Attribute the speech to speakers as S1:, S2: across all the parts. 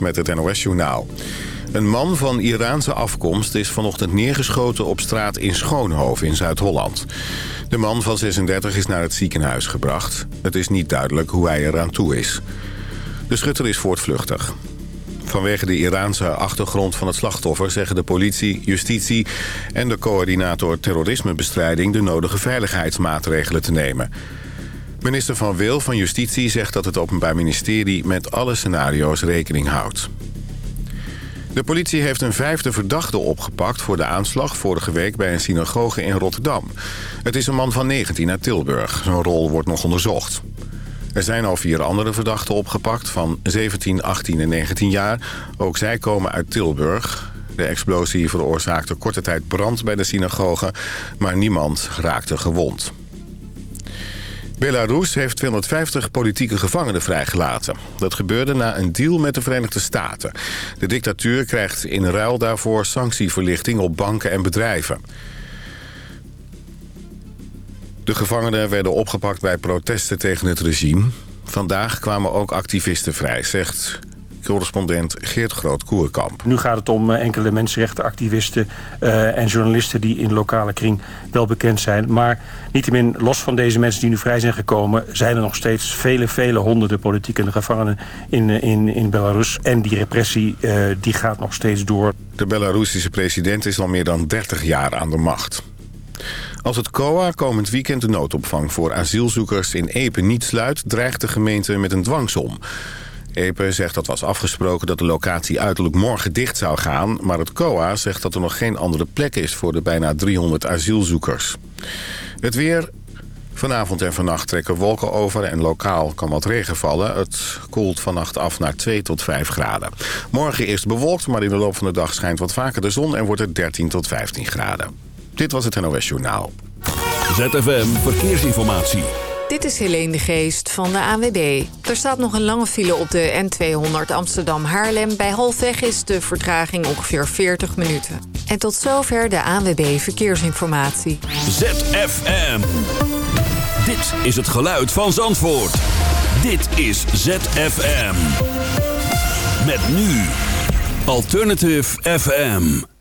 S1: Met het NOS Journaal. Een man van Iraanse afkomst is vanochtend neergeschoten op straat in Schoonhoven in Zuid-Holland. De man van 36 is naar het ziekenhuis gebracht. Het is niet duidelijk hoe hij eraan toe is. De schutter is voortvluchtig. Vanwege de Iraanse achtergrond van het slachtoffer... zeggen de politie, justitie en de coördinator terrorismebestrijding... de nodige veiligheidsmaatregelen te nemen. Minister Van Wil van Justitie zegt dat het Openbaar Ministerie... met alle scenario's rekening houdt. De politie heeft een vijfde verdachte opgepakt voor de aanslag vorige week bij een synagoge in Rotterdam. Het is een man van 19 uit Tilburg. Zijn rol wordt nog onderzocht. Er zijn al vier andere verdachten opgepakt van 17, 18 en 19 jaar. Ook zij komen uit Tilburg. De explosie veroorzaakte korte tijd brand bij de synagoge, maar niemand raakte gewond. Belarus heeft 250 politieke gevangenen vrijgelaten. Dat gebeurde na een deal met de Verenigde Staten. De dictatuur krijgt in ruil daarvoor sanctieverlichting op banken en bedrijven. De gevangenen werden opgepakt bij protesten tegen het regime. Vandaag kwamen ook activisten vrij, zegt correspondent Geert Groot-Koerkamp.
S2: Nu gaat het om eh, enkele mensenrechtenactivisten uh, en journalisten... die in lokale kring wel bekend zijn. Maar niettemin, los van deze mensen die nu vrij zijn gekomen... zijn er nog steeds vele, vele honderden politieke gevangenen in, eh, in, in Belarus. En die repressie uh, die gaat nog steeds door.
S1: De Belarusische president is al meer dan 30 jaar aan de macht. Als het COA komend weekend de noodopvang voor asielzoekers in Epe niet sluit... dreigt de gemeente met een dwangsom. Epe zegt dat was afgesproken dat de locatie uiterlijk morgen dicht zou gaan... maar het COA zegt dat er nog geen andere plek is voor de bijna 300 asielzoekers. Het weer... Vanavond en vannacht trekken wolken over en lokaal kan wat regen vallen. Het koelt vannacht af naar 2 tot 5 graden. Morgen eerst bewolkt, maar in de loop van de dag schijnt wat vaker de zon... en wordt het 13 tot 15 graden. Dit was het NOS Journaal.
S3: ZFM Verkeersinformatie.
S4: Dit is Helene de Geest van de ANWB. Er staat nog een lange file op de N200 Amsterdam-Haarlem. Bij halfweg is de vertraging ongeveer 40 minuten. En tot zover de ANWB Verkeersinformatie.
S3: ZFM. Dit is het geluid van Zandvoort. Dit is ZFM. Met nu Alternative FM.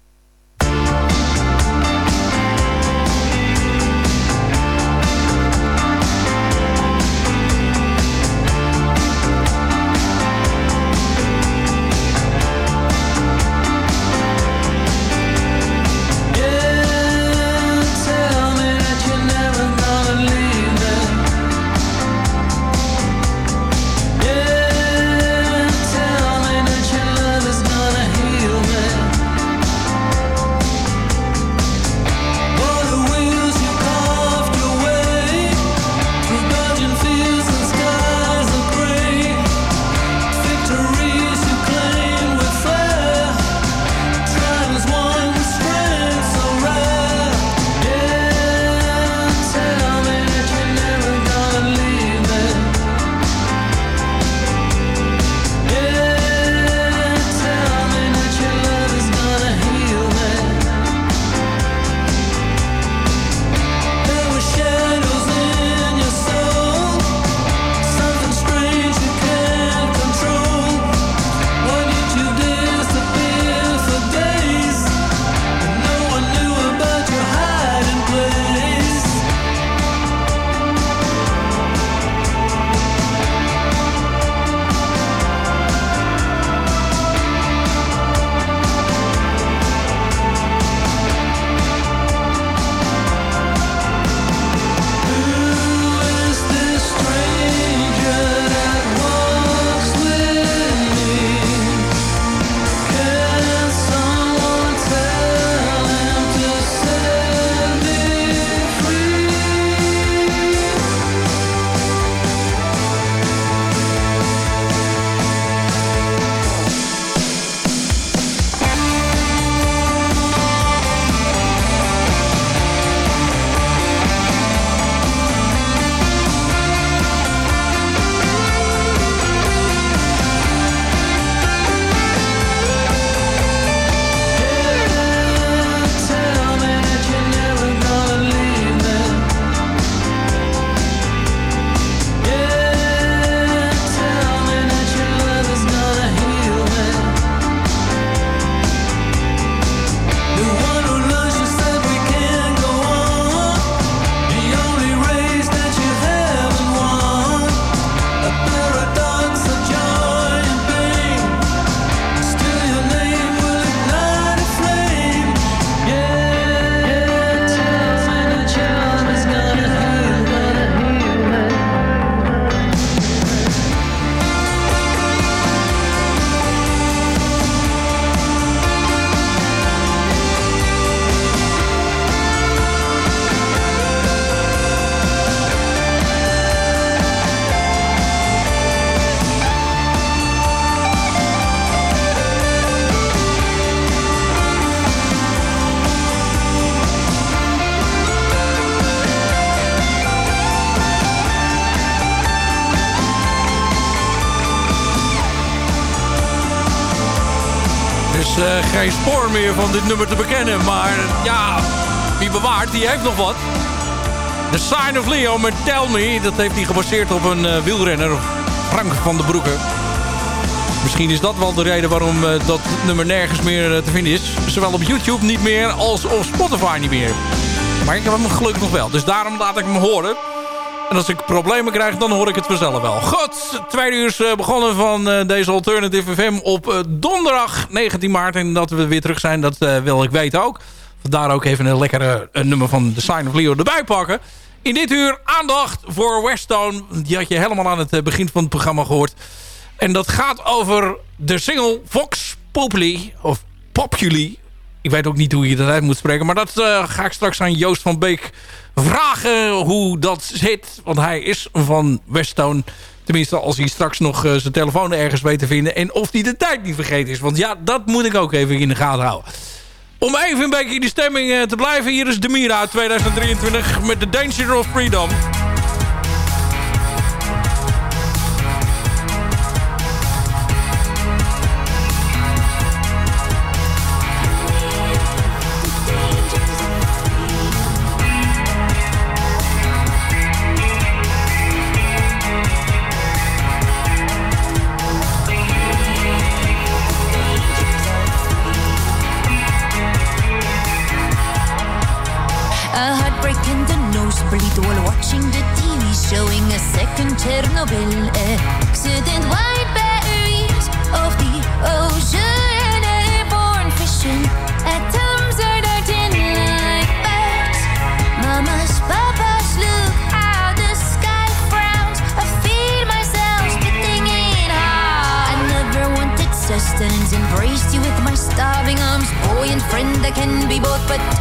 S5: Geen spoor meer van dit nummer te bekennen. Maar ja, wie bewaart, die heeft nog wat. The Sign of Leo met Tell Me. Dat heeft hij gebaseerd op een uh, wielrenner. Frank van den Broeke. Misschien is dat wel de reden waarom uh, dat nummer nergens meer uh, te vinden is. Zowel op YouTube niet meer als op Spotify niet meer. Maar ik heb hem gelukkig nog wel. Dus daarom laat ik hem horen. En als ik problemen krijg, dan hoor ik het vanzelf wel. Goed, tweede uur is begonnen van deze Alternative FM op donderdag 19 maart. En dat we weer terug zijn, dat wil ik weten ook. Vandaar ook even een lekkere nummer van The Sign of Leo erbij pakken. In dit uur aandacht voor Westone. Die had je helemaal aan het begin van het programma gehoord. En dat gaat over de single Vox Populi. Of Populi. Ik weet ook niet hoe je dat uit moet spreken. Maar dat uh, ga ik straks aan Joost van Beek vragen hoe dat zit. Want hij is van Westone. Tenminste, als hij straks nog uh, zijn telefoon ergens weet te vinden. En of hij de tijd niet vergeten is. Want ja, dat moet ik ook even in de gaten houden. Om even een beetje in de stemming uh, te blijven. Hier is Demira uit 2023 met The Danger of Freedom.
S6: Chernobyl eh? Accident white berries of the ocean eh? Airborne fishing Atoms are darting like birds. Mamas, papas, look how the sky frowns. I feel myself spitting in half I never wanted sustenance. Embraced you with my starving arms. Boy and friend, I can be both But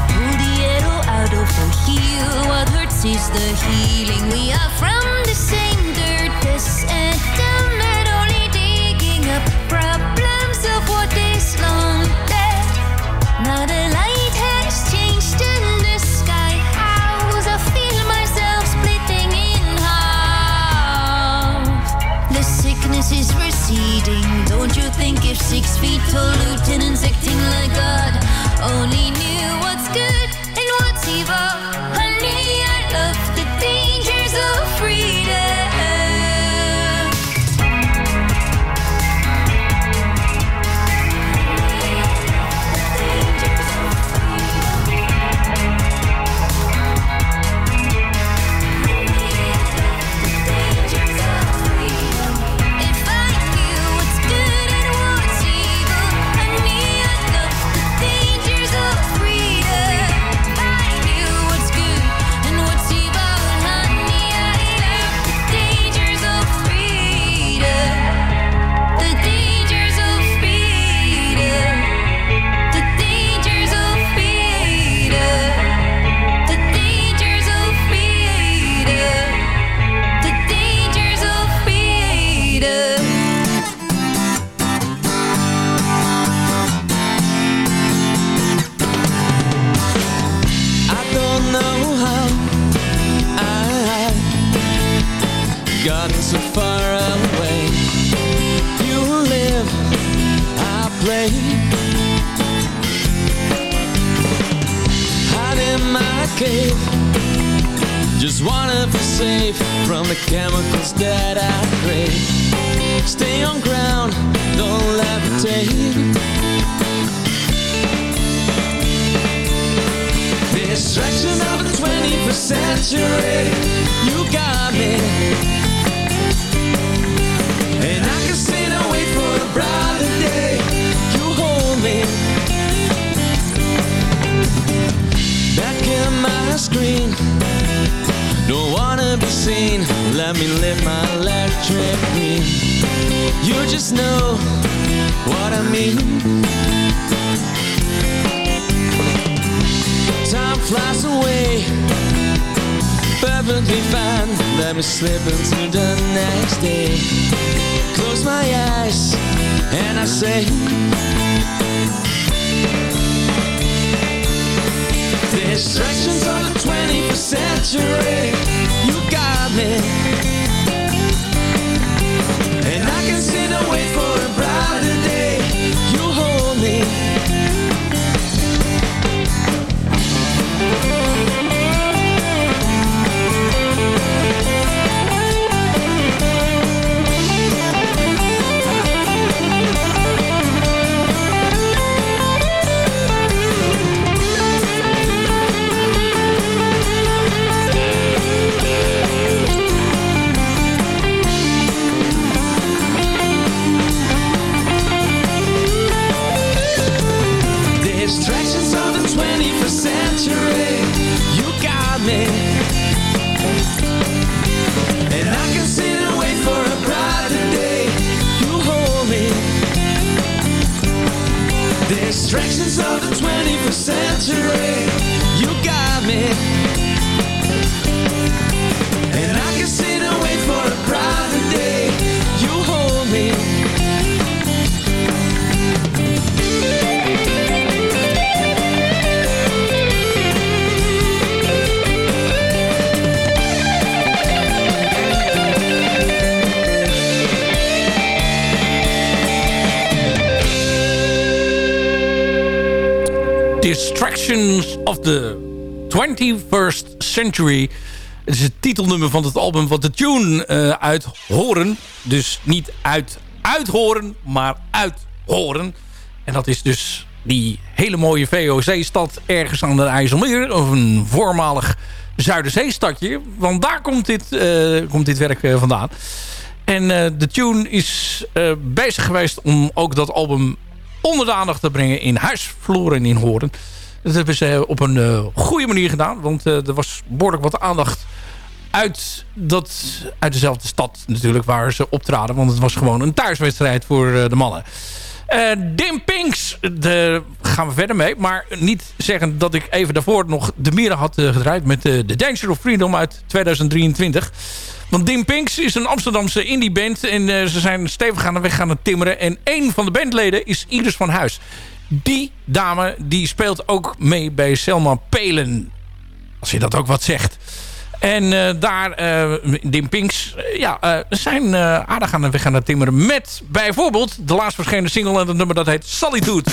S6: out of. What hurts is the healing. We are from the same dirt, this and that. Only digging up problems of what is long dead. Now the light has changed in the sky. House, I feel myself splitting in half. The sickness is receding. Don't you think if six feet tall lieutenants acting like God? only knew what's good of
S7: the 21st century. You got me. Century. Distractions of the 21st Century.
S5: Het is het titelnummer van het album wat de tune eh uit horen. Dus niet uit uithoren, maar uithoren. En dat is dus die hele mooie VOC-stad ergens aan de IJsselmeer. Of een voormalig Zuiderzeestadje. Want daar komt dit, eh, komt dit werk eh, vandaan. En de tune is bezig geweest om ook dat album onder de aandacht te brengen in Huisvloer en in Horen. Dat hebben ze op een eh, goede manier gedaan. Want eh, er was behoorlijk wat aandacht uit, dat, uit dezelfde stad natuurlijk waar ze optraden. Want het was gewoon een thuiswedstrijd voor eh, de mannen. Eh Dim Pinks, daar gaan we verder mee. Maar niet zeggen dat ik even daarvoor nog de mieren had eh, gedraaid... met eh, The Danger of Freedom uit 2023. Want Dim Pinks is een Amsterdamse indieband. En eh, ze zijn stevig aan de weg gaan timmeren. En een van de bandleden is Iris van Huis. Die dame die speelt ook mee bij Selma Pelen. Als je dat ook wat zegt. En eh, daar, eh Dim Pinks, eh, ja, zijn aardig aan de weg aan het timmeren. Met bijvoorbeeld de laatst verschenen single en het nummer dat heet Solitude.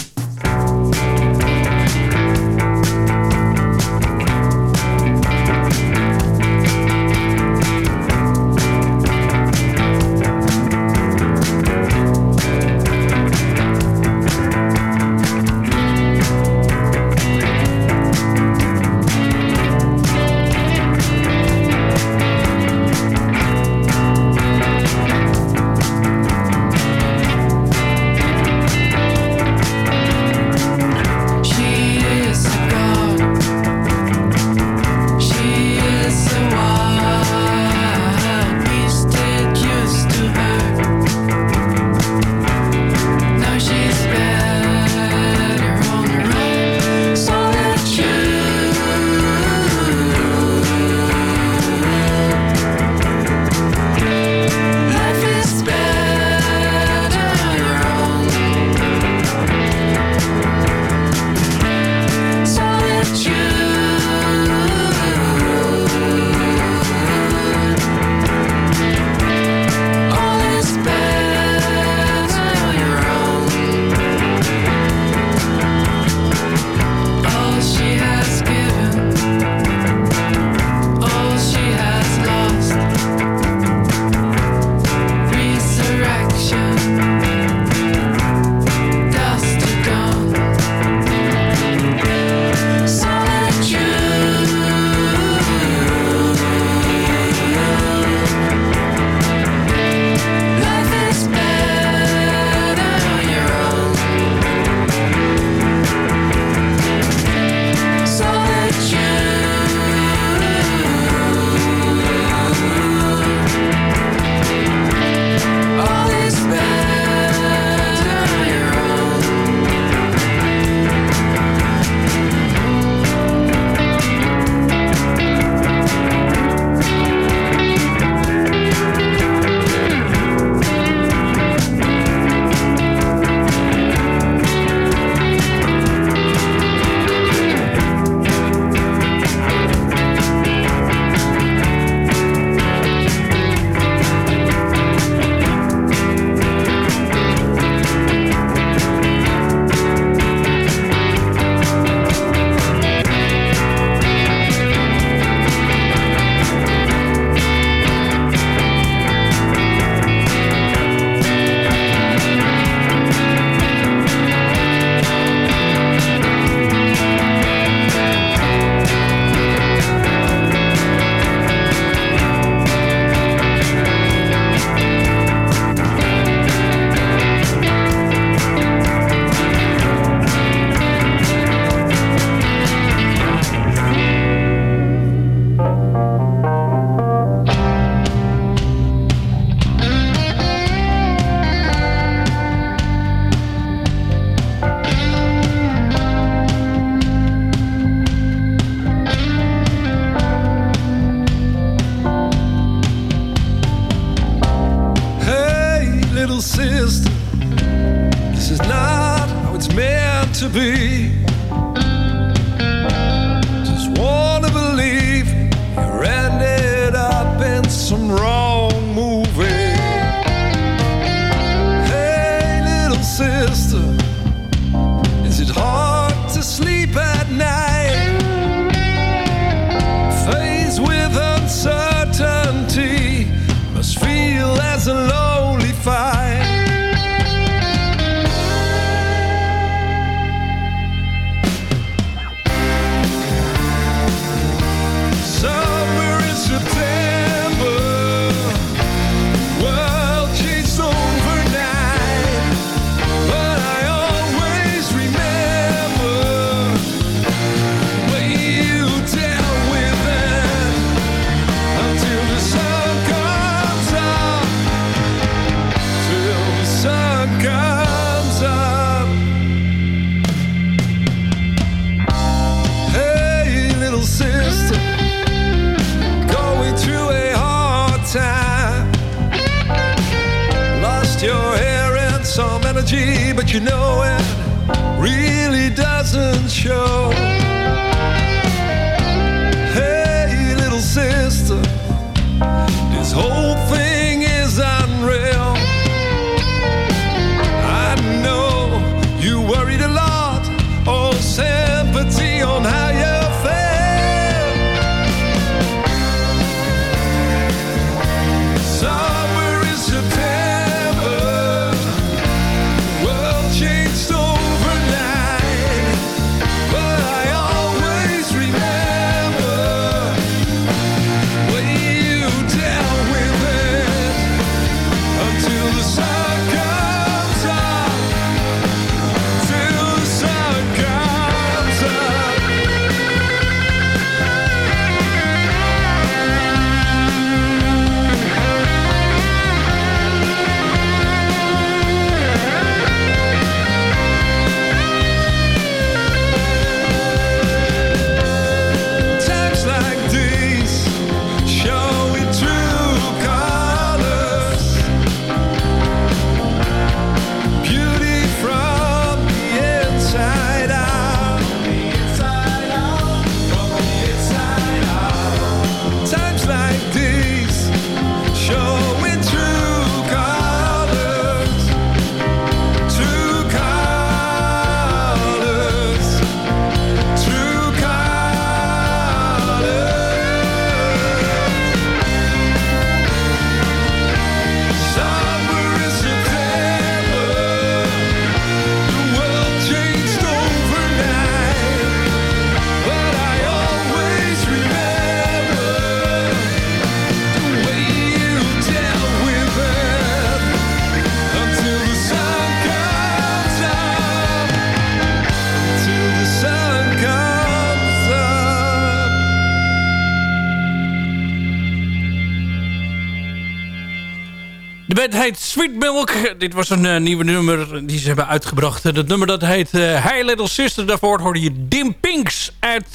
S5: Band heet Sweet Milk. Dit was een eh, nieuwe nummer die ze hebben uitgebracht. Het nummer dat heet eh Hey Little Sister. Daarvoor hoorde je Dim Pinks uit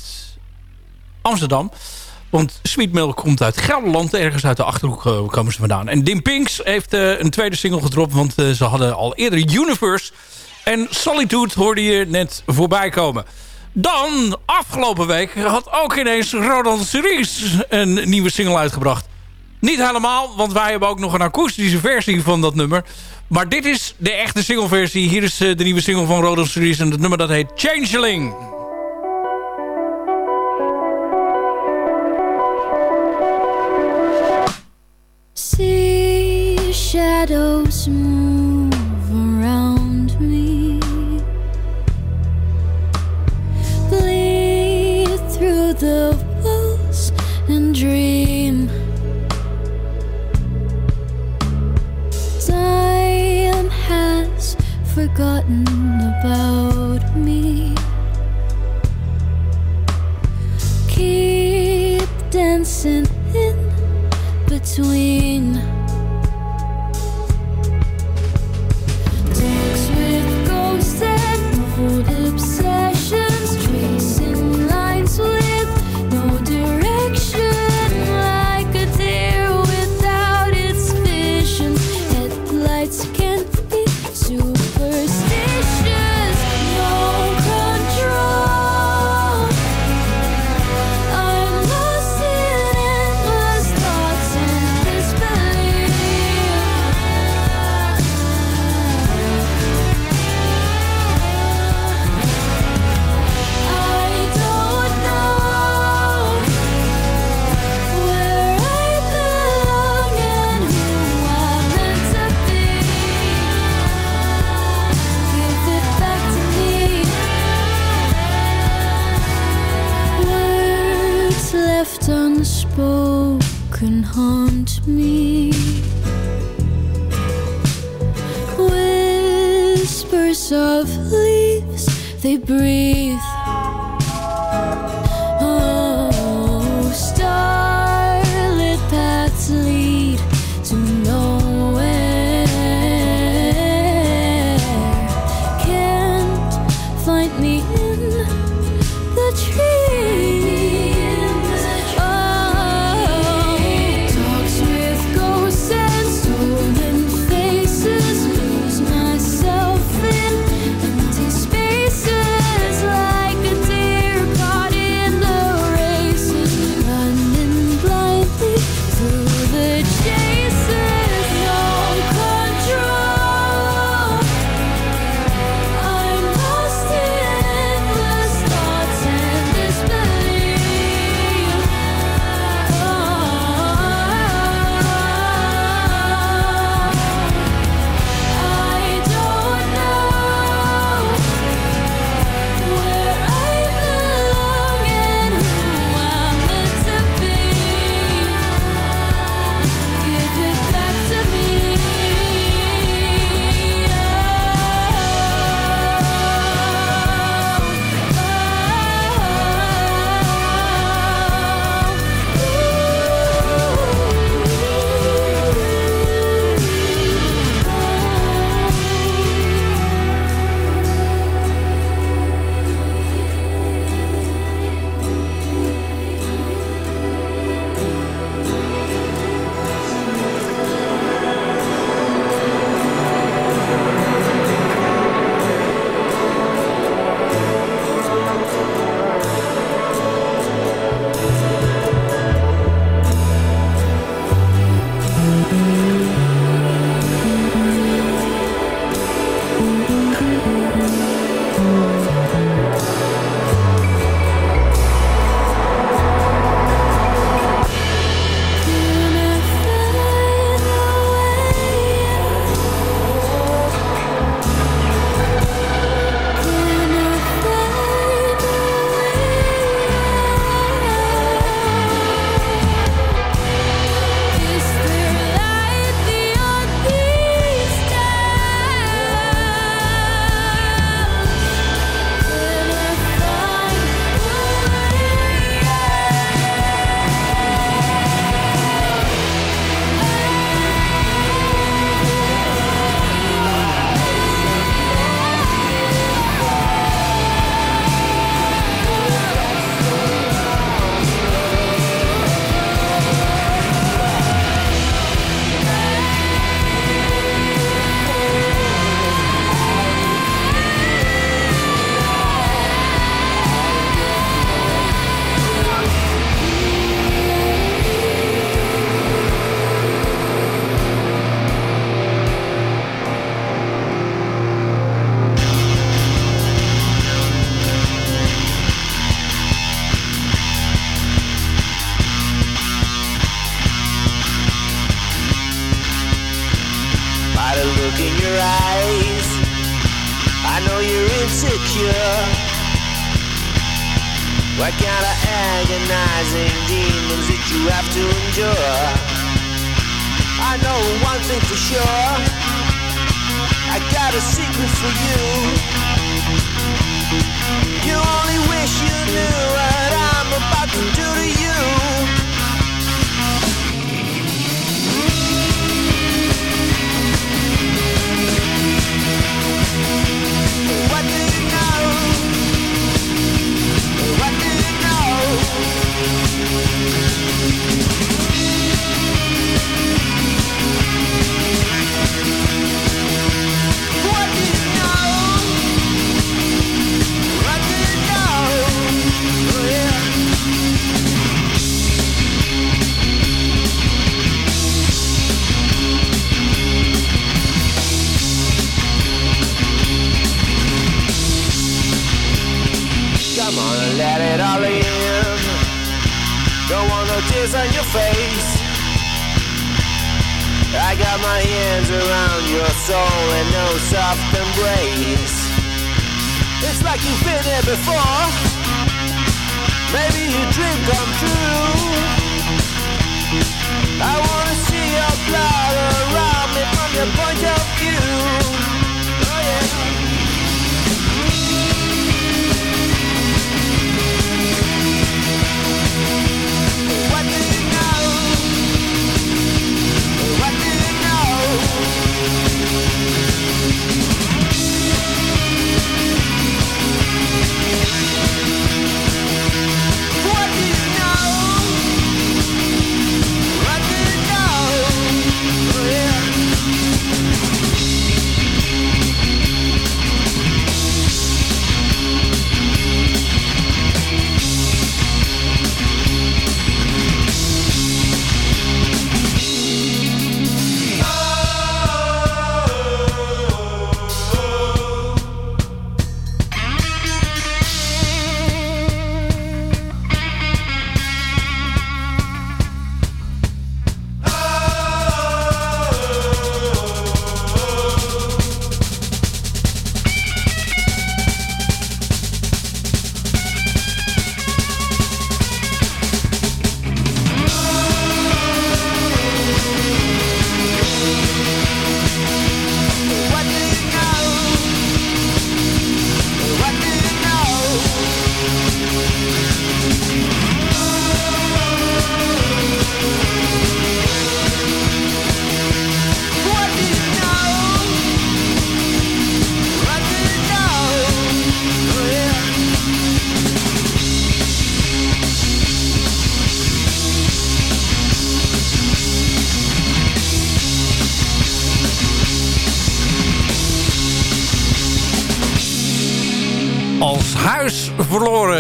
S5: Amsterdam. Want Sweet Milk komt uit Gelderland. Ergens uit de Achterhoek eh, komen ze vandaan. En Dim Pinks heeft een tweede single gedropt. Want ze hadden al eerder Universe. En Solitude hoorde je net voorbij komen. Dan, afgelopen week, had ook ineens Rodan Series een nieuwe single uitgebracht. Niet helemaal, want wij hebben ook nog een akoestische versie van dat nummer. Maar dit is de echte singleversie. Hier is eh, de nieuwe single van Rodan Series. En het nummer dat heet Changeling.
S8: See shadows move forgotten about me. Keep dancing in between. Talks with ghosts and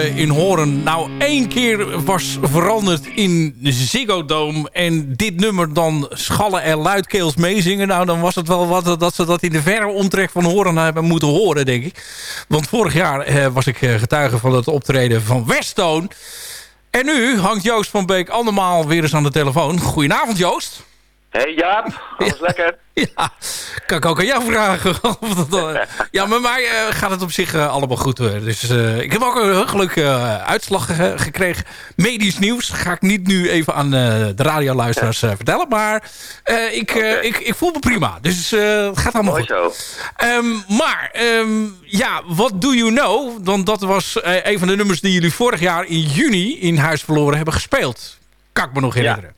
S5: verloren in Horen. Nou, één keer was veranderd in Ziggo Dome. En dit nummer dan schallen en luidkeels meezingen. Nou, dan was het wel wat dat ze dat in de verre omtrek van Horen hebben moeten horen, denk ik. Want vorig jaar eh, was ik eh, getuige van het optreden van Westone. En nu hangt Joost van Beek andermaal weer eens aan de telefoon. Goedenavond, Joost.
S9: Hey Jaap, alles lekker?
S5: Ja, kan ik ook aan jou vragen. of dat dan- ja, met mij eh, gaat het op zich eh, allemaal goed. hoor. Dus eh, ik heb ook een gelukkige eh, uitslag ge- gekregen. Medisch nieuws ga ik niet nu even aan eh, de radioluisteraars eh, vertellen. Maar eh, ik, eh, ik, ik voel me prima. Dus eh, het gaat allemaal
S9: Mooi
S5: goed.
S9: zo.
S5: Ehm, maar, ehm, ja, what do you know? Want dat was eh, een van de nummers die jullie vorig jaar in juni in Huis Verloren hebben gespeeld. Kan ik me nog herinneren.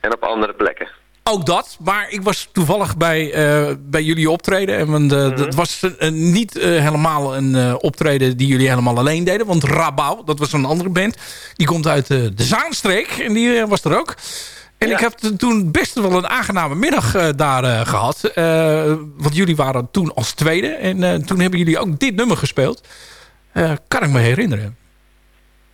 S9: En op andere plekken.
S5: Ook dat, maar ik was toevallig bij, eh, bij jullie optreden. En want, eh, dat was eh, niet eh, helemaal een optreden die jullie helemaal alleen deden. Want Rabau, dat was een andere band. Die komt uit de Zaanstreek en die was er ook. En
S9: Ja.
S5: ik heb toen best wel een aangename middag daar eh, gehad. Eh, want jullie waren toen als tweede. En toen hebben jullie ook dit nummer gespeeld. Kan ik me herinneren.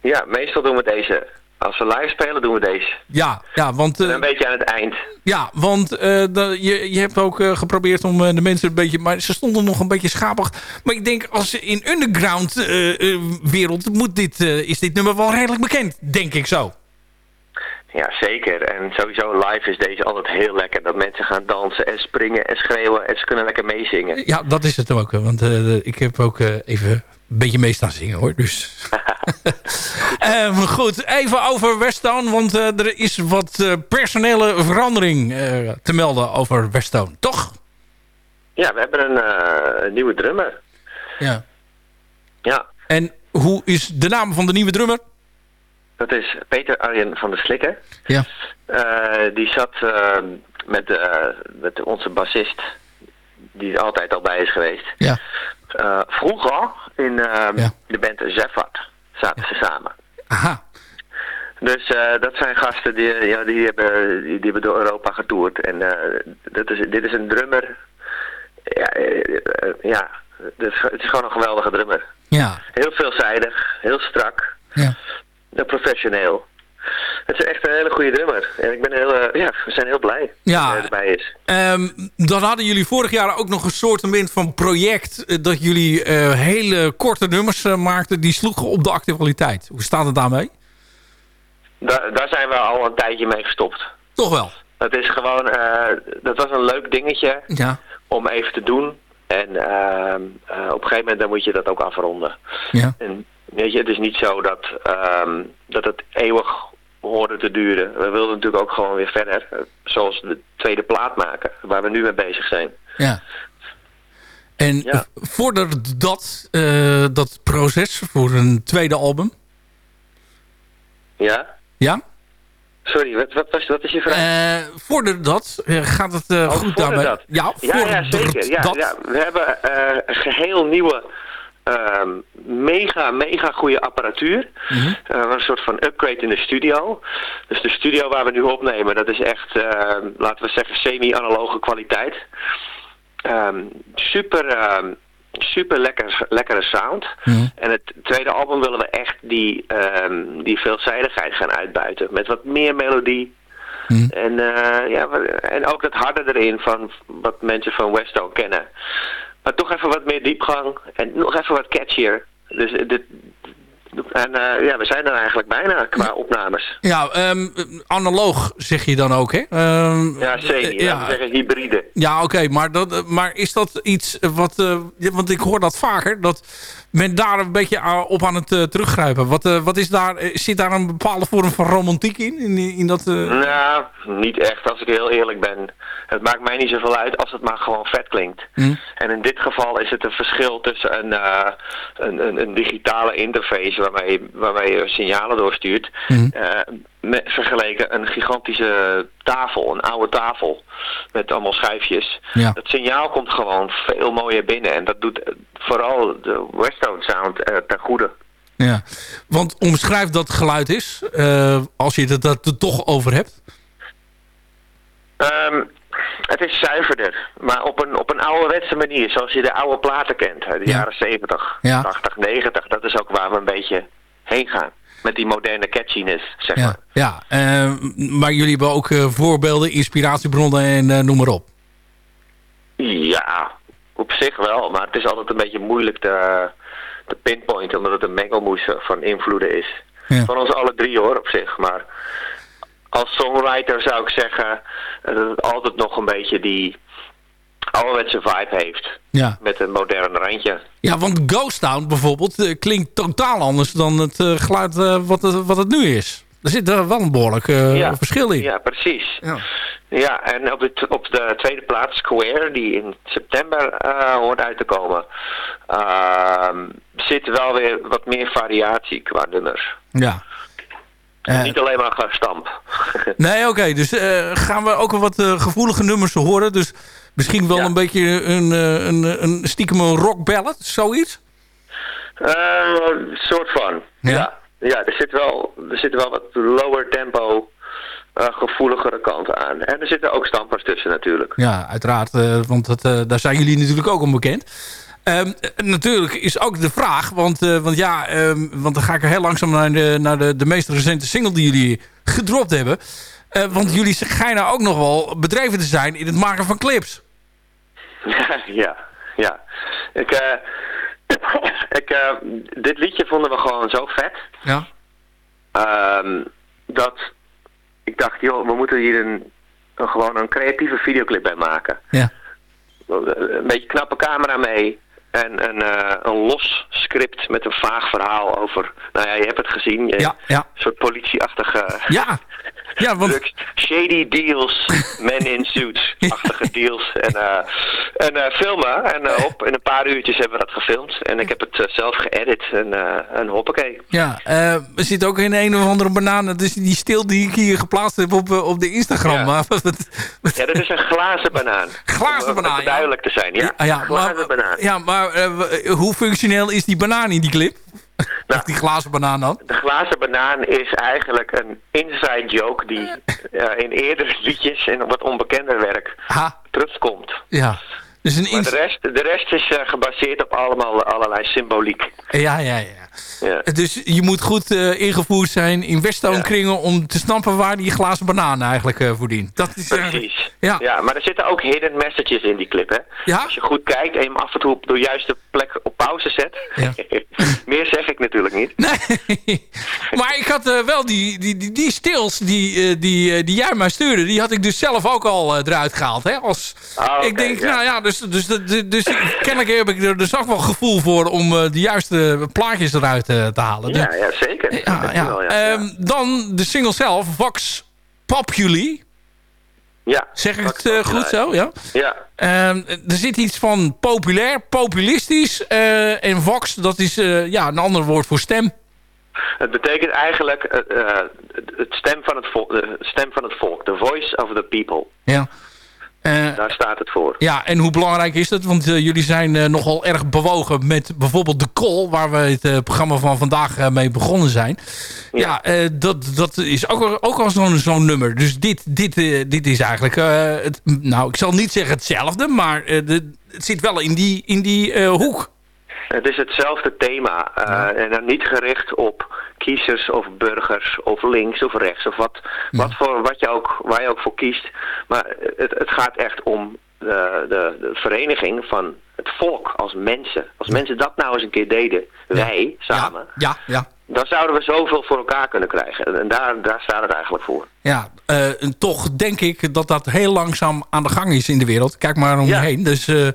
S9: Ja, meestal doen we deze. Als we live spelen, doen we deze.
S5: Ja, ja want... eh,
S9: En een beetje aan het eind.
S5: Ja, want eh, je, je hebt ook eh, geprobeerd om eh, de mensen een beetje... Maar ze stonden nog een beetje schapig. Maar ik denk, als in underground eh, eh, wereld... Moet dit, eh, is dit nummer wel redelijk bekend, denk ik zo.
S9: Ja, zeker. En sowieso live is deze altijd heel lekker. Dat mensen gaan dansen en springen en schreeuwen en ze kunnen lekker meezingen.
S5: Ja, dat is het ook. eh, Want eh, ik heb ook eh, even een beetje mee staan zingen, hoor. Dus. Ehm, goed, even over Westtown. Want eh, er is wat eh, personele verandering eh, te melden over Westtown. Toch?
S9: Ja, we hebben een, eh, nieuwe drummer.
S5: Ja.
S9: Ja,
S5: En hoe is de naam van de nieuwe drummer?
S9: dat is Peter Arjen van der Slikken.
S5: Ja.
S9: Eh, die zat met, met onze bassist, die altijd al bij is geweest.
S5: Ja.
S9: Eh, vroeger in eh,
S5: Ja.
S9: de band Zeffert zaten ze samen.
S5: Aha.
S9: Dus eh, dat zijn gasten die, ja, die, hebben, die, die hebben door Europa getoerd. En eh, dat is, dit is een drummer. Ja, ja het, is, het is gewoon een geweldige drummer.
S5: Ja.
S9: Heel veelzijdig, heel strak,
S5: Ja.
S9: professioneel. Het is echt een hele goede drummer. En ik ben heel, eh, ja, we zijn heel blij
S5: Ja.
S9: dat hij erbij is.
S5: Ehm, dan hadden jullie vorig jaar ook nog een soort van project... eh, dat jullie eh, hele korte nummers maakten... die sloegen op de actualiteit. Hoe staat het daarmee?
S9: Daar, daar zijn we al een tijdje mee gestopt.
S5: Toch wel.
S9: Het is gewoon, dat was een leuk dingetje
S5: Ja.
S9: om even te doen. En ehm, eh, op een gegeven moment dan moet je dat ook afronden.
S5: Ja.
S9: En weet je, het is niet zo dat, ehm, dat het eeuwig hoorde te duren. We wilden natuurlijk ook gewoon weer verder. eh, Zoals de tweede plaat maken, waar we nu mee bezig zijn.
S5: ja. En
S9: Ja.
S5: voordat dat, eh, dat proces voor een tweede album...
S9: Ja?
S5: Ja?
S9: Sorry, wat, wat, was, wat is je vraag?
S5: Eh voordat dat gaat het
S9: Oh,
S5: goed daarmee?
S9: dat.
S5: Ja,
S9: Ja, zeker. Ja, ja, we hebben eh, een geheel nieuwe, ehm, mega, mega goede apparatuur. Eh, een soort van upgrade in de studio. Dus de studio waar we nu opnemen, dat is echt, ehm, laten we zeggen, semi-analoge kwaliteit. Ehm, super, super lekker, lekkere sound.
S5: Mhm.
S9: En het tweede album willen we echt die, die veelzijdigheid gaan uitbuiten. Met wat meer melodie.
S5: Mhm.
S9: En, eh, ja, en ook dat harde erin van wat mensen van Westo kennen. Maar toch even wat meer diepgang en nog even wat catchier. Dus eh, dit, en eh, ja, we zijn er eigenlijk bijna qua opnames.
S5: Ja, ehm, analoog zeg je dan ook, hè? Ehm,
S9: Ja, semi.
S5: eh,
S9: Laten we zeggen hybride.
S5: Ja, oké, maar, dat, maar is dat iets wat... ja, want ik hoor dat vaker, dat men daar een beetje op aan het teruggrijpen. Wat, wat is daar, zit daar een bepaalde vorm van romantiek in? In, in dat,
S9: Nou, niet echt als ik heel eerlijk ben. Het maakt mij niet zoveel uit als het maar gewoon vet klinkt.
S5: Hm.
S9: En in dit geval is het een verschil tussen een, eh, een, een, een digitale interface waarmee, waarmee je signalen doorstuurt. Met, vergeleken een gigantische tafel, een oude tafel met allemaal schijfjes.
S5: Ja.
S9: Het signaal komt gewoon veel mooier binnen en dat doet vooral de Westone sound eh, ten goede.
S5: ja. Want omschrijf dat geluid is, als je het dat er toch over hebt.
S9: Ehm, Het is zuiverder, maar op een, op een ouderwetse manier, zoals je de oude platen kent, de
S5: Ja.
S9: jaren 70,
S5: Ja.
S9: 80, 90. Dat is ook waar we een beetje heen gaan. Met die moderne catchiness, zeg
S5: Ja,
S9: maar.
S5: ja eh, maar jullie hebben ook eh, voorbeelden, inspiratiebronnen en eh, noem maar op.
S9: Ja, op zich wel, maar het is altijd een beetje moeilijk te, te pinpointen, omdat het een mengelmoes van invloeden is. Van ons alle drie hoor, op zich. Maar als songwriter zou ik zeggen dat het altijd nog een beetje die ouderwetse vibe heeft.
S5: Ja.
S9: Met een modern randje.
S5: Ja, want Ghost Town bijvoorbeeld eh, klinkt totaal anders dan het eh, geluid eh, wat, het, wat het nu is. Er zit er wel een behoorlijk eh,
S9: Ja.
S5: verschil in.
S9: Ja, precies.
S5: Ja.
S9: Ja, en op de, op de tweede plaats Square, die in september hoort uit te komen, ehm, zit wel weer wat meer variatie qua nummers.
S5: Ja. Eh,
S9: Niet alleen maar gestamp.
S5: nee, oké. dus eh, gaan we ook wel wat eh, gevoelige nummers horen. Dus misschien wel
S9: Ja.
S5: een beetje een, een, een stiekem een rock ballad, zoiets?
S9: Een soort van.
S5: Ja?
S9: Ja. ja. er zit wel, er zit wel wat lower tempo, gevoeligere kanten aan. En er zitten ook stampers tussen natuurlijk.
S5: Ja, uiteraard. want dat, daar zijn jullie natuurlijk ook om bekend. Ehm, eh, natuurlijk is ook de vraag, want, eh, want ja, ehm, want dan ga ik er heel langzaam naar de, naar de, de meest recente single die jullie gedropt hebben. Eh, want jullie schijnen ook nog wel bedreven te zijn in het maken van clips.
S9: ja, ja. Ik, ik, dit liedje vonden we gewoon zo vet.
S5: Ja.
S9: ehm, dat ik dacht, joh, we moeten hier een, een, gewoon een creatieve videoclip bij maken.
S5: Ja.
S9: Een beetje knappe camera mee. En een, eh, een los script met een vaag verhaal over... Nou ja, je hebt het gezien.
S5: Ja.
S9: Een soort politieachtige...
S5: Ja. Ja, want...
S9: drugs, shady deals, men in suits-achtige deals. En, eh, en eh, filmen. En eh, op, in een paar uurtjes hebben we dat gefilmd. En ik heb het zelf geëdit. En, en hoppakee.
S5: Ja, we zitten ook in een of andere banaan. Dat is die stil die ik hier geplaatst heb op, op de Instagram.
S9: Ja. Ja, dat is een glazen banaan.
S5: Glazen
S9: Om,
S5: banaan, ja.
S9: duidelijk te zijn, ja.
S5: ja,
S9: glazen
S5: maar,
S9: banaan.
S5: Ja, maar hoe functioneel is die banaan in die clip?
S9: Nou.
S5: Die glazen banaan dan?
S9: De glazen banaan is eigenlijk een inside joke die eh, in eerdere liedjes en wat onbekender werk
S5: Ha,
S9: terugkomt.
S5: ja. Dus een
S9: Maar de rest, de rest is eh, gebaseerd op allemaal allerlei symboliek.
S5: Ja, ja, ja.
S9: Ja.
S5: Dus je moet goed eh, ingevoerd zijn in Westtoon-kringen... om te snappen waar die glazen banaan eigenlijk eh voor dient. Dat is
S9: Precies.
S5: Ja.
S9: Ja. maar er zitten ook hidden messages in die clip, hè?
S5: Ja?
S9: Als je goed kijkt en je hem af en toe op de juiste plek op pauze zet.
S5: Ja.
S9: Meer zeg ik natuurlijk niet.
S5: Nee, maar ik had eh, wel die, die, die, die stils die, die, die jij mij stuurde... die had ik dus zelf ook al eruit gehaald. Hè? Als,
S9: Ah,
S5: ik denk,
S9: ja.
S5: nou ja, dus, dus, dus, dus kennelijk heb ik er dus ook wel gevoel voor... om de juiste plaatjes eruit eh, te halen. Dus-
S9: Ja, ja zeker.
S5: ja, ja.
S9: wel, ja.
S5: Ehm, Dan de single zelf, Vox Populi.
S9: ja.
S5: Zeg ik het eh, goed zo? Ja.
S9: Ja,
S5: Ehm, er zit iets van populair, populistisch. eh, en Vox, dat is eh, ja, een ander woord voor stem.
S9: het betekent eigenlijk eh, eh, het stem van het, volk, de stem van het volk. The voice of the people.
S5: Ja. Eh,
S9: Daar staat het voor.
S5: ja, en hoe belangrijk is dat? Want eh, jullie zijn eh, nogal erg bewogen met bijvoorbeeld De Call... waar we het programma van vandaag mee begonnen zijn. Ja,
S9: Ja.
S5: dat, dat is ook, ook al zo'n zo'n nummer. Dus dit, dit, dit is eigenlijk... het, nou, ik zal niet zeggen hetzelfde... maar de, het zit wel in die, in die hoek.
S9: Het is hetzelfde thema. eh, En dan niet gericht op kiezers of burgers of links of rechts of wat, wat, voor, wat je ook, waar je ook voor kiest. Maar het, het gaat echt om de, de, de vereniging van het volk als mensen. Als mensen dat nou eens een keer deden, wij samen,
S5: Ja, ja.
S9: dan zouden we zoveel voor elkaar kunnen krijgen. En, daar, daar staat het eigenlijk voor.
S5: Ja, eh, en toch denk ik dat dat heel langzaam aan de gang is in de wereld. Kijk maar om
S9: Ja.
S5: je heen. Dus, eh,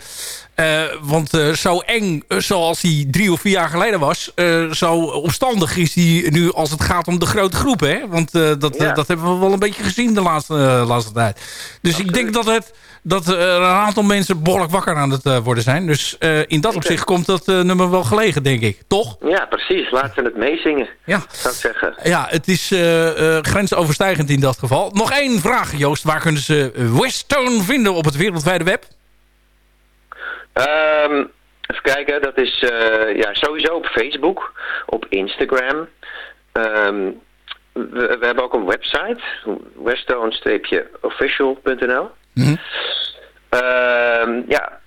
S5: eh, want eh, zo eng eh, zoals hij drie of vier jaar geleden was... zo opstandig is hij nu als het gaat om de grote groepen. Hè? Want dat,
S9: Ja.
S5: dat hebben we wel een beetje gezien de laatste, laatste tijd. Dus ik denk dat, het, dat er een aantal mensen behoorlijk wakker aan het worden zijn. Dus in dat opzicht komt dat nummer wel gelegen, denk ik. Toch?
S9: Ja, precies. Laten we het meezingen,
S5: Ja.
S9: zou ik zeggen.
S5: Ja, het is grensoverstijgend in dat geval. Nog één vraag, Joost. Waar kunnen ze Westone vinden op het wereldwijde web?
S9: Ehm, even kijken, dat is eh, ja, sowieso op Facebook, op Instagram. Ehm, we, we hebben ook een website, westone-official.nl.
S5: Mhm.
S9: Ehm, ja,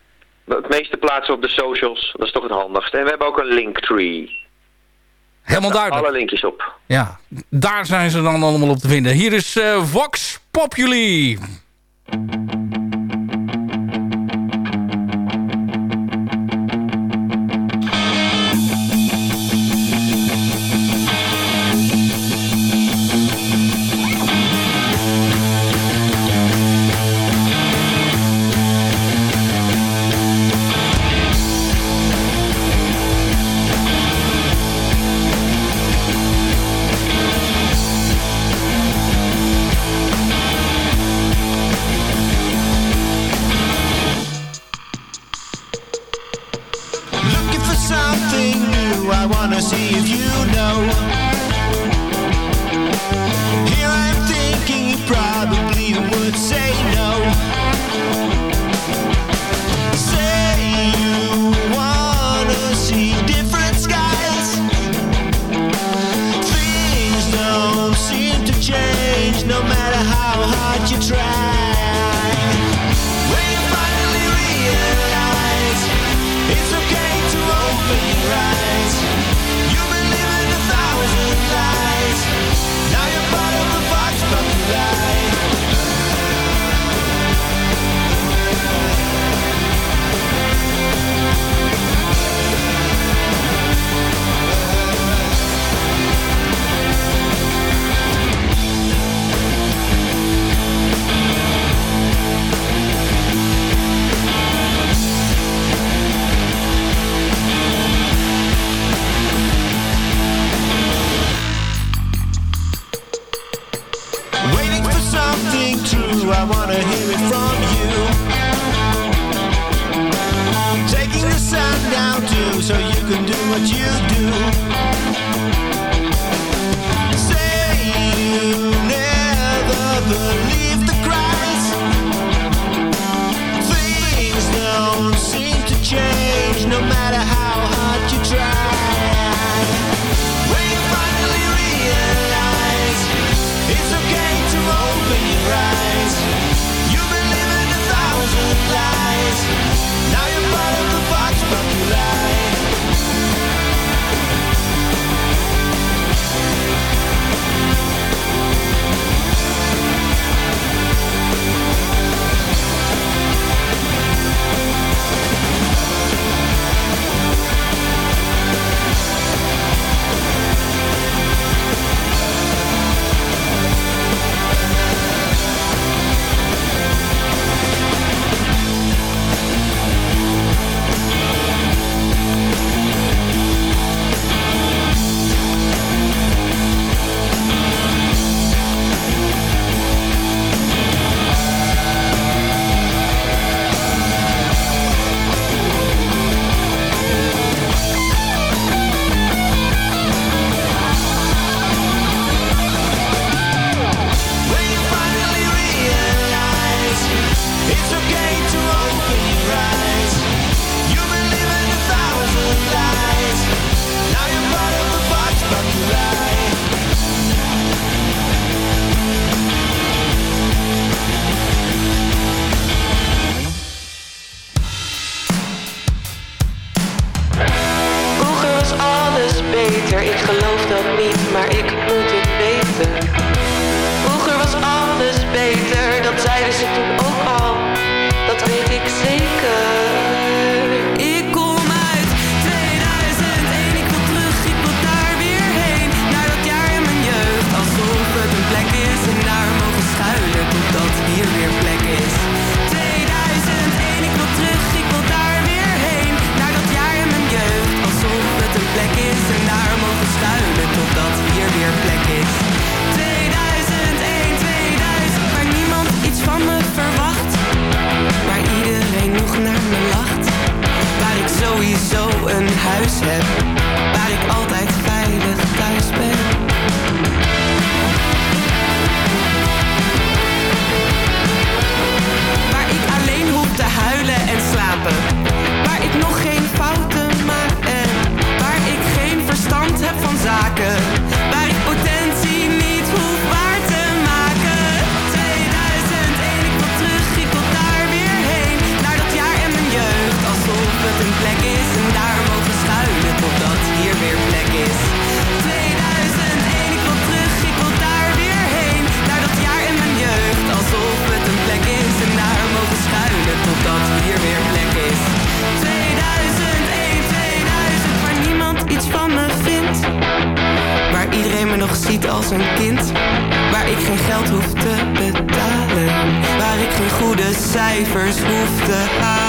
S9: het meeste plaatsen op de socials. Dat is toch het handigste. En we hebben ook een linktree.
S10: Helemaal duidelijk.
S9: Alle linkjes op.
S10: Ja, daar zijn ze dan allemaal op te vinden. Hier is uh, Vox Populi.
S11: Een kind waar ik geen geld hoef te betalen. Waar ik geen goede cijfers hoef te halen.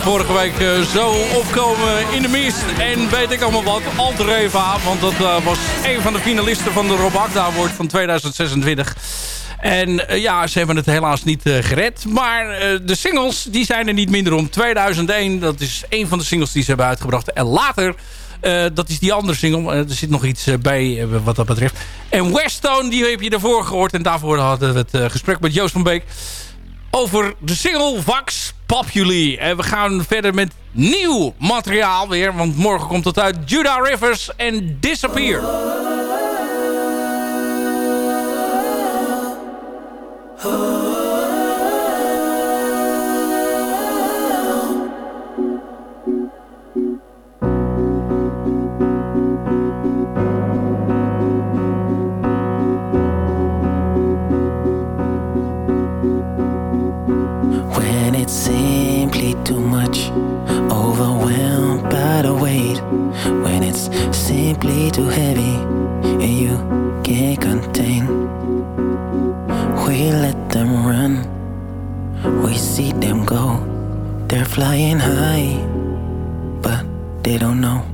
S5: Vorige week eh, zo opkomen in de mist. En weet ik allemaal wat. Alter Eva. Want dat eh, was een van de finalisten van de Rob Award van 2026. En eh, ja, ze hebben het helaas niet eh, gered. Maar eh, de singles, die zijn er niet minder om. 2001, dat is een van de singles die ze hebben uitgebracht. En later, eh, dat is die andere single. Eh, er zit nog iets eh, bij eh, wat dat betreft. En Westone, die heb je daarvoor gehoord. En daarvoor hadden we het eh, gesprek met Joost van Beek over de single Vax Populi. En we gaan verder met nieuw materiaal weer. Want morgen komt het uit Judah Rivers en Disappear.
S11: When too much, overwhelmed by the weight. When it's simply too heavy and you can't contain. We let them run, we see them go. They're flying high, but they don't know.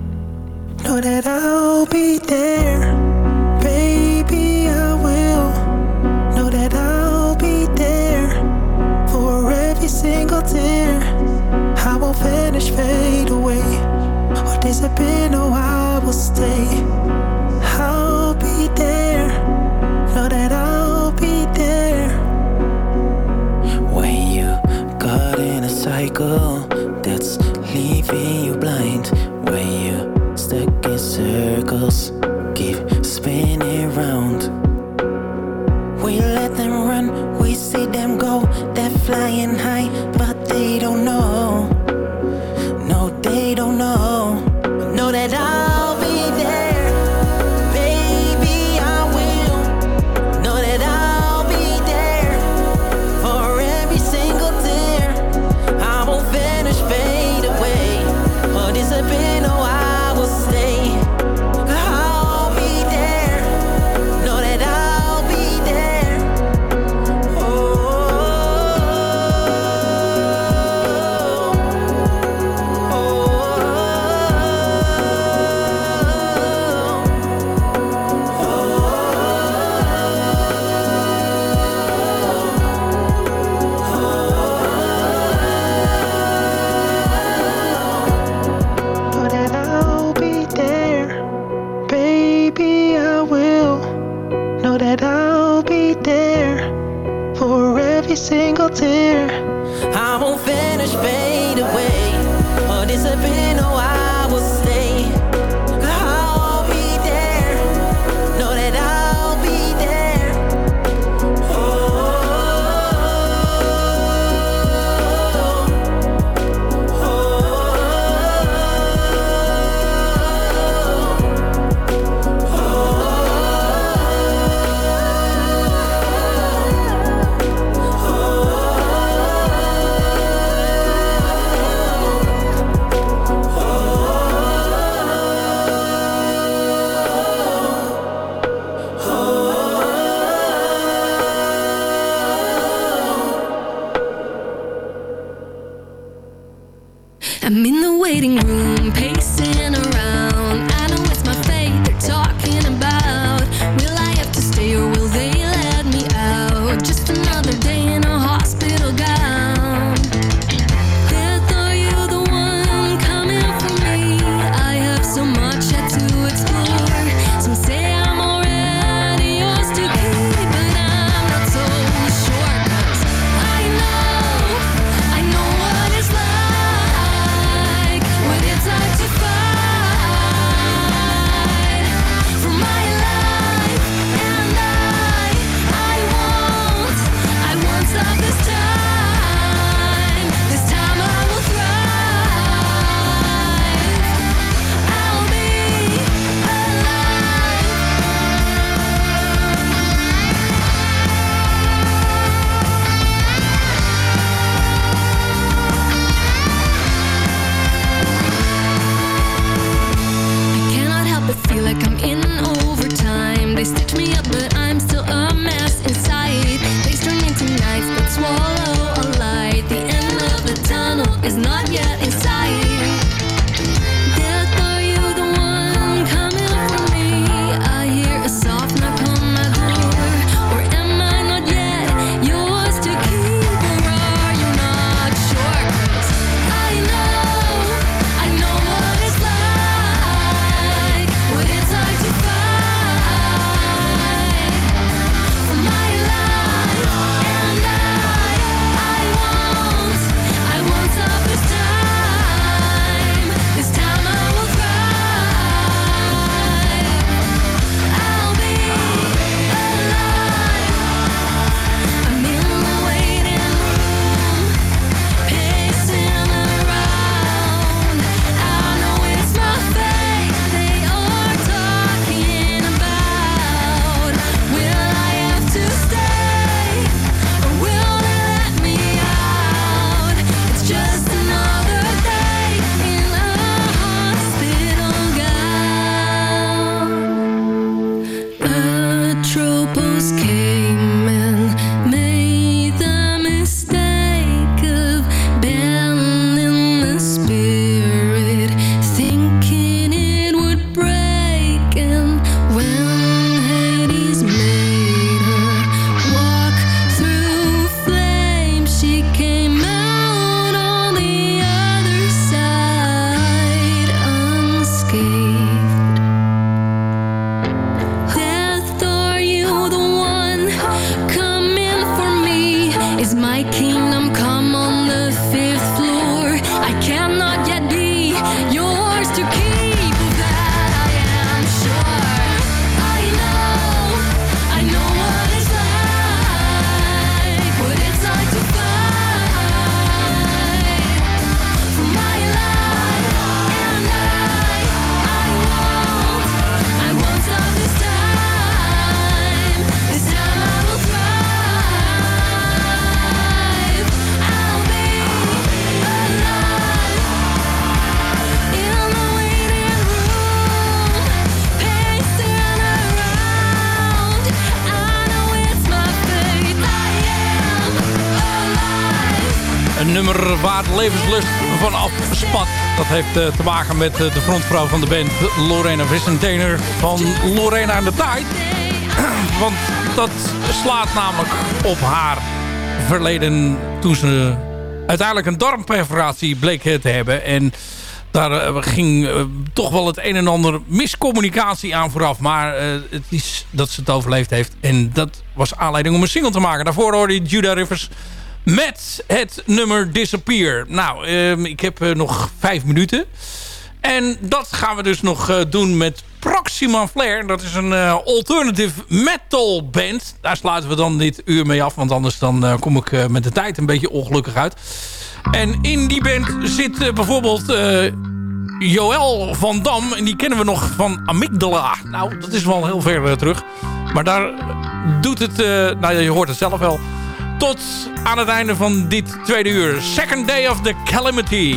S11: Know that I'll be there, baby, I will. Know that I'll be there for every single tear. I will vanish, fade away, or disappear. No, I will stay. I'll be there. Know that I'll be there. When you caught in a cycle that's leaving you blind. When you stuck in circles, keep spinning round. We let them run, we see them go. They're flying high, they don't know.
S5: Heeft eh, te maken met eh, de frontvrouw van de band Lorena Vissentainer van Lorena en de Tijd. Want dat slaat namelijk op haar verleden toen ze uiteindelijk een darmperforatie bleek te hebben. En daar eh, ging toch wel het een en ander miscommunicatie aan vooraf. Maar het is dat ze het overleefd heeft. En dat was aanleiding om een single te maken. Daarvoor hoorde je Judah Rivers met het nummer Disappear. Nou, ehm, ik heb eh, nog vijf minuten. En dat gaan we dus nog eh, doen met Proxima Flare. Dat is een eh, alternative metal band. Daar sluiten we dan dit uur mee af. Want anders dan kom ik met de tijd een beetje ongelukkig uit. En in die band zit bijvoorbeeld Joël van Dam. En die kennen we nog van Amygdala. Nou, dat is wel heel ver terug. Maar daar doet het... eh, nou, je hoort het zelf wel. Tot aan het einde van dit tweede uur. Second Day of the Calamity.